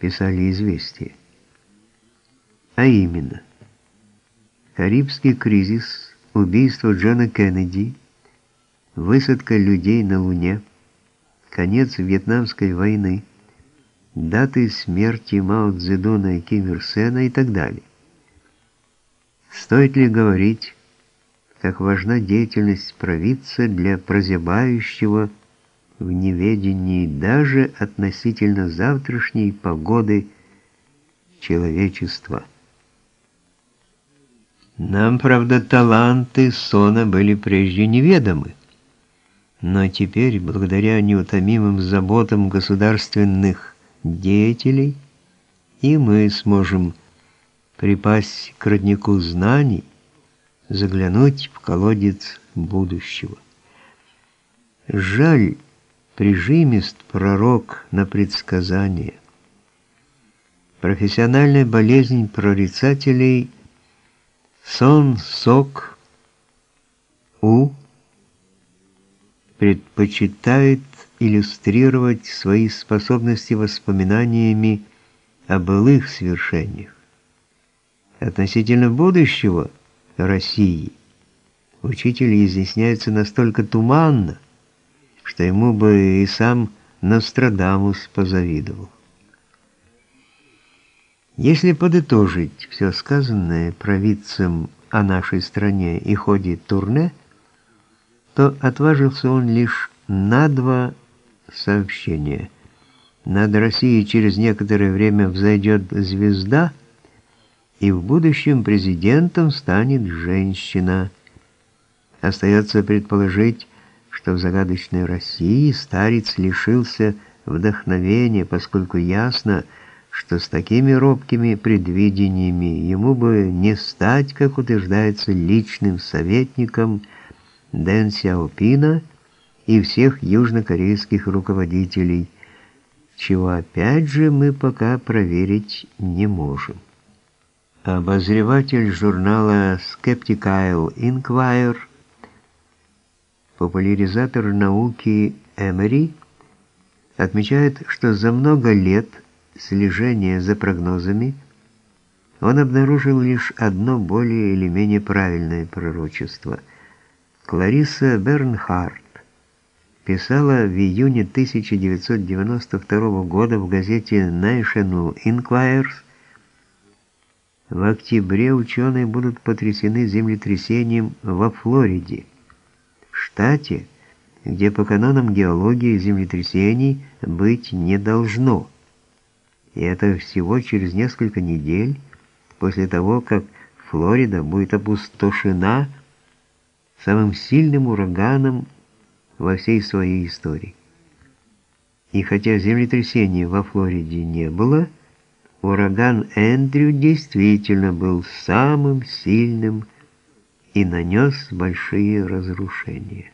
писали «Известия». А именно, Карибский кризис, убийство Джона Кеннеди, высадка людей на Луне, конец Вьетнамской войны, даты смерти Мао Цзэдуна и Ким Ир Сена и так далее. Стоит ли говорить, как важна деятельность провидца для прозябающего в неведении даже относительно завтрашней погоды человечества? Нам, правда, таланты Сона были прежде неведомы. Но теперь, благодаря неутомимым заботам государственных деятелей, и мы сможем припасть к роднику знаний, заглянуть в колодец будущего. Жаль, прижимист пророк на предсказание. Профессиональная болезнь прорицателей – Сон Сок У предпочитает иллюстрировать свои способности воспоминаниями о былых свершениях. Относительно будущего России учитель изъясняется настолько туманно, что ему бы и сам Нострадамус позавидовал. Если подытожить все сказанное провидцем о нашей стране и ходе турне, то отважился он лишь на два сообщения. Над Россией через некоторое время взойдет звезда, и в будущем президентом станет женщина. Остается предположить, что в загадочной России старец лишился вдохновения, поскольку ясно, что с такими робкими предвидениями ему бы не стать, как утверждается, личным советником Дэн Сяопина и всех южнокорейских руководителей, чего опять же мы пока проверить не можем. Обозреватель журнала Skeptical Inquirer, популяризатор науки Эмери, отмечает, что за много лет – слежения за прогнозами, он обнаружил лишь одно более или менее правильное пророчество. Клариса Бернхарт писала в июне 1992 года в газете National Inquirer в октябре ученые будут потрясены землетрясением во Флориде, штате, где по канонам геологии землетрясений быть не должно. И это всего через несколько недель после того, как Флорида будет опустошена самым сильным ураганом во всей своей истории. И хотя землетрясения во Флориде не было, ураган Эндрю действительно был самым сильным и нанес большие разрушения.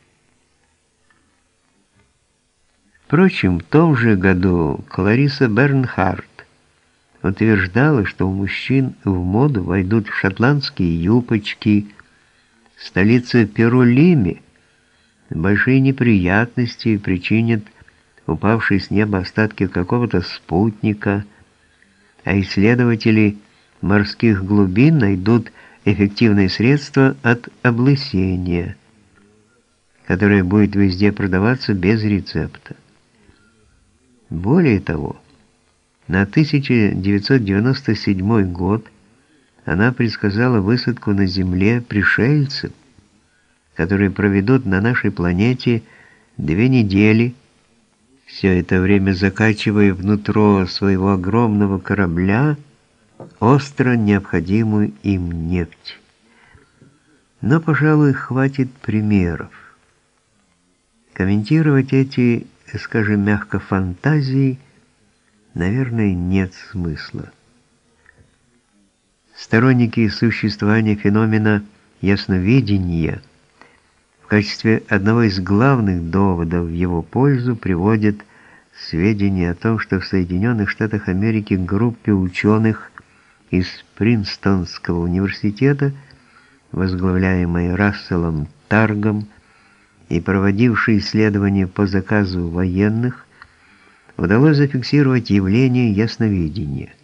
Впрочем, в том же году Клариса Бернхарт утверждала, что у мужчин в моду войдут шотландские юбочки, столица Перу-Лиме, большие неприятности причинят упавшие с неба остатки какого-то спутника, а исследователи морских глубин найдут эффективные средства от облысения, которое будет везде продаваться без рецепта. Более того, на 1997 год она предсказала высадку на Земле пришельцев, которые проведут на нашей планете две недели, все это время закачивая внутрь своего огромного корабля остро необходимую им нефть. Но, пожалуй, хватит примеров. Комментировать эти, скажем мягко, фантазии – наверное, нет смысла. Сторонники существования феномена ясновидения в качестве одного из главных доводов в его пользу приводят сведения о том, что в Соединенных Штатах Америки группе ученых из Принстонского университета, возглавляемой Расселом Таргом и проводившей исследования по заказу военных, удалось зафиксировать явление ясновидения –